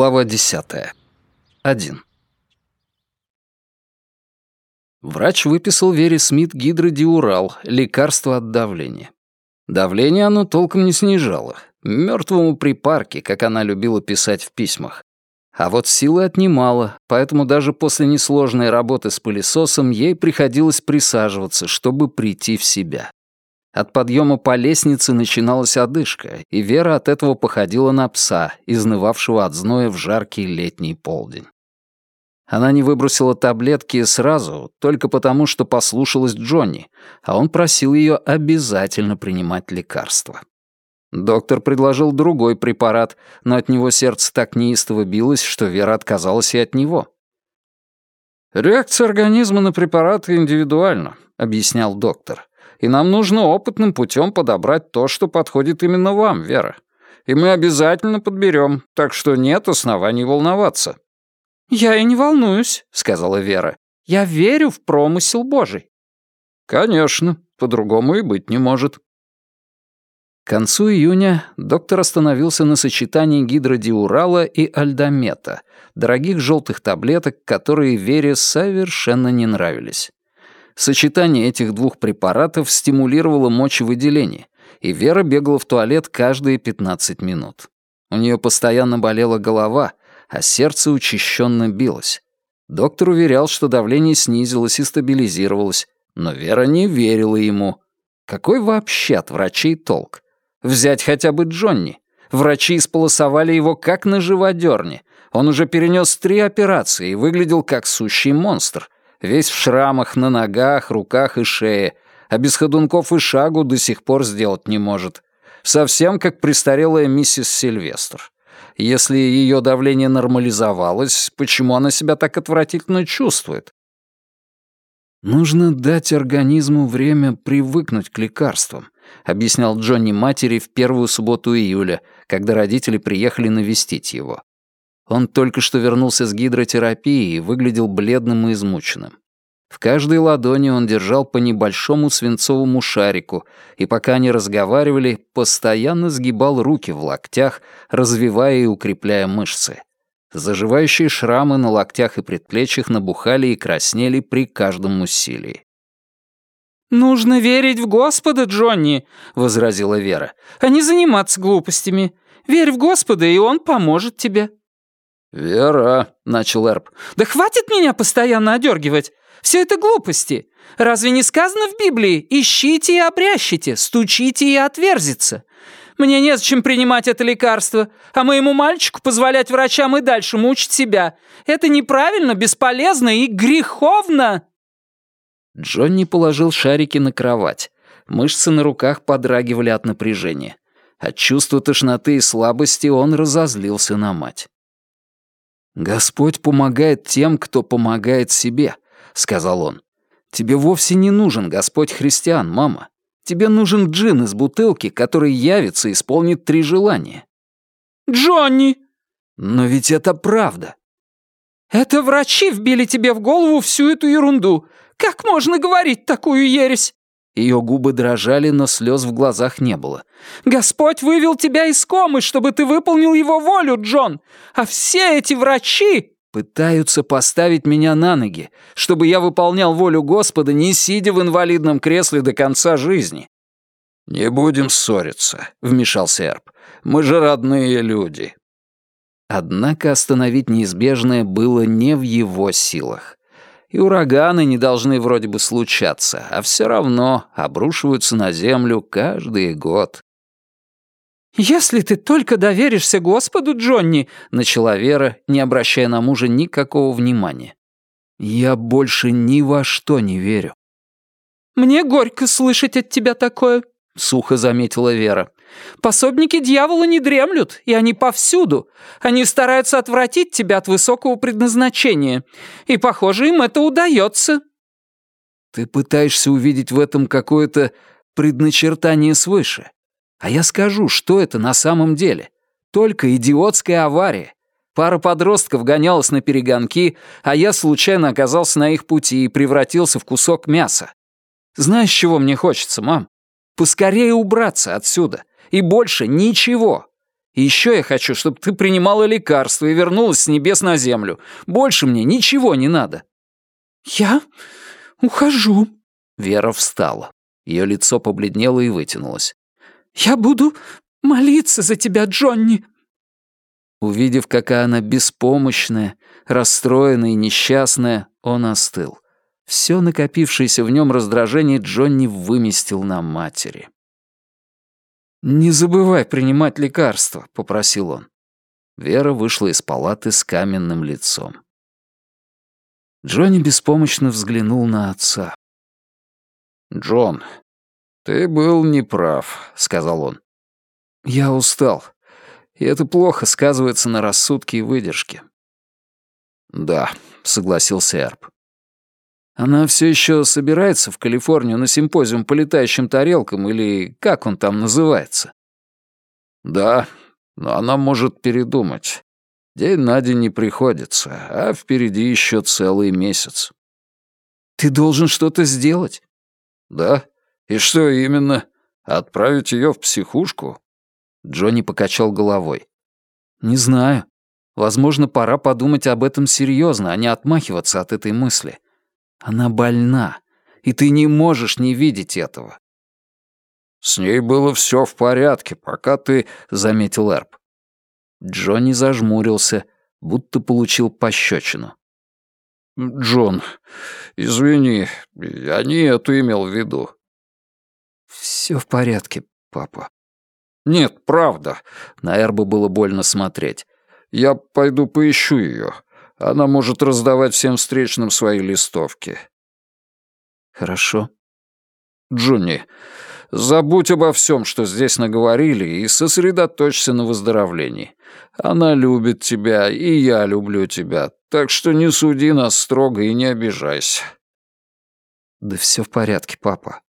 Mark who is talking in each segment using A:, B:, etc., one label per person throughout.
A: Глава 10. 1. Врач выписал Вере Смит гидродиурал, лекарство от давления. Давление оно толком не снижало. Мертвому припарке, как она любила писать в письмах. А вот силы отнимало, поэтому даже после несложной работы с пылесосом ей приходилось присаживаться, чтобы прийти в себя. От подъема по лестнице начиналась одышка, и Вера от этого походила на пса, изнывавшего от зноя в жаркий летний полдень. Она не выбросила таблетки сразу, только потому, что послушалась Джонни, а он просил ее обязательно принимать лекарства. Доктор предложил другой препарат, но от него сердце так неистово билось, что Вера отказалась и от него. «Реакция организма на препараты индивидуальна», — объяснял доктор и нам нужно опытным путем подобрать то, что подходит именно вам, Вера. И мы обязательно подберем, так что нет оснований волноваться».
B: «Я и не волнуюсь», — сказала Вера. «Я верю в промысел Божий».
A: «Конечно, по-другому и быть не может». К концу июня доктор остановился на сочетании гидродиурала и альдомета, дорогих желтых таблеток, которые Вере совершенно не нравились. Сочетание этих двух препаратов стимулировало мочевыделение, и Вера бегала в туалет каждые 15 минут. У нее постоянно болела голова, а сердце учащенно билось. Доктор уверял, что давление снизилось и стабилизировалось, но Вера не верила ему. Какой вообще от врачей толк? Взять хотя бы Джонни. Врачи исполосовали его как на живодерне. Он уже перенес три операции и выглядел как сущий монстр — весь в шрамах на ногах, руках и шее, а без ходунков и шагу до сих пор сделать не может. Совсем как престарелая миссис Сильвестр. Если ее давление нормализовалось, почему она себя так отвратительно чувствует? «Нужно дать организму время привыкнуть к лекарствам», объяснял Джонни матери в первую субботу июля, когда родители приехали навестить его. Он только что вернулся с гидротерапии и выглядел бледным и измученным. В каждой ладони он держал по небольшому свинцовому шарику, и пока они разговаривали, постоянно сгибал руки в локтях, развивая и укрепляя мышцы. Заживающие шрамы на локтях и предплечьях набухали и краснели при каждом усилии.
B: «Нужно верить в Господа, Джонни», — возразила Вера, — «а не заниматься глупостями. Верь в Господа, и Он поможет тебе».
A: «Вера», — начал Эрб.
B: «Да хватит меня постоянно одергивать! Все это глупости! Разве не сказано в Библии «ищите и обрящите, стучите и отверзится»? Мне незачем принимать это лекарство, а моему мальчику позволять врачам и дальше мучить себя. Это неправильно, бесполезно и греховно!»
A: Джонни положил шарики на кровать. Мышцы на руках подрагивали от напряжения. От чувства тошноты и слабости он разозлился на мать. «Господь помогает тем, кто помогает себе», — сказал он. «Тебе вовсе не нужен Господь христиан, мама. Тебе нужен джин из бутылки, который явится и исполнит три желания».
B: «Джонни!»
A: «Но ведь это правда».
B: «Это врачи вбили тебе в голову всю эту ерунду. Как можно говорить такую ересь?»
A: Ее губы дрожали, но слез в глазах не было.
B: «Господь вывел тебя из комы, чтобы ты выполнил его волю, Джон! А все эти врачи...»
A: «Пытаются поставить меня на ноги, чтобы я выполнял волю Господа, не сидя в инвалидном кресле до конца жизни». «Не будем ссориться», — вмешался Эрб. «Мы же родные люди». Однако остановить неизбежное было не в его силах и ураганы не должны вроде бы случаться, а все равно обрушиваются на землю каждый год.
B: «Если ты только доверишься Господу, Джонни», — начала Вера, не обращая на мужа никакого внимания.
A: «Я больше ни во что не верю».
B: «Мне горько слышать от тебя такое», — сухо заметила Вера. Пособники дьявола не дремлют, и они повсюду. Они стараются отвратить тебя от высокого предназначения. И, похоже, им это удается».
A: «Ты пытаешься увидеть в этом какое-то предначертание свыше. А я скажу, что это на самом деле. Только идиотская авария. Пара подростков гонялась на перегонки, а я случайно оказался на их пути и превратился в кусок мяса. Знаешь, чего мне хочется, мам? Поскорее убраться отсюда и больше ничего. И еще я хочу, чтобы ты принимала лекарства и вернулась с небес на землю. Больше мне ничего не надо».
B: «Я ухожу».
A: Вера встала. Ее лицо побледнело и вытянулось.
B: «Я буду молиться за тебя, Джонни».
A: Увидев, какая она беспомощная, расстроенная и несчастная, он остыл. Все накопившееся в нем раздражение Джонни выместил на матери. «Не забывай принимать лекарства», — попросил он. Вера вышла из палаты с каменным лицом. Джонни беспомощно взглянул на отца. «Джон, ты был неправ», — сказал он. «Я устал, и это плохо сказывается на рассудке и выдержке». «Да», — согласился Эрб. «Она все еще собирается в Калифорнию на симпозиум по летающим тарелкам или как он там называется?» «Да, но она может передумать. День на день не приходится, а впереди еще целый месяц». «Ты должен что-то сделать». «Да? И что именно? Отправить ее в психушку?» Джонни покачал головой. «Не знаю. Возможно, пора подумать об этом серьезно, а не отмахиваться от этой мысли. Она больна, и ты не можешь не видеть этого». «С ней было все в порядке, пока ты...» — заметил Эрб. Джонни зажмурился, будто получил пощечину. «Джон, извини, я не это имел в виду». «Все в порядке, папа». «Нет, правда». На Эрбу было больно смотреть. «Я пойду поищу ее. Она может раздавать всем встречным свои листовки». «Хорошо». «Джонни, забудь обо всем, что здесь наговорили, и сосредоточься на выздоровлении. Она любит тебя, и я люблю тебя, так что не суди нас строго и не обижайся». «Да все в порядке, папа».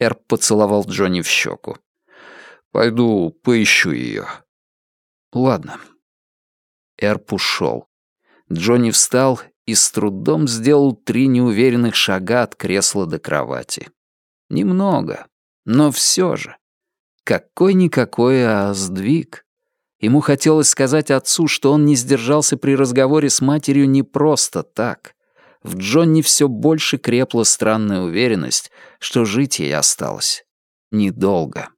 A: Эрб поцеловал Джонни в щеку. «Пойду поищу ее». «Ладно». Эрб ушел. Джонни встал и с трудом сделал три неуверенных шага от кресла до кровати. Немного, но все же. Какой-никакой, сдвиг. Ему хотелось сказать отцу, что он не сдержался при разговоре с матерью не просто так. В Джонни все больше крепла странная уверенность, что жить ей осталось недолго.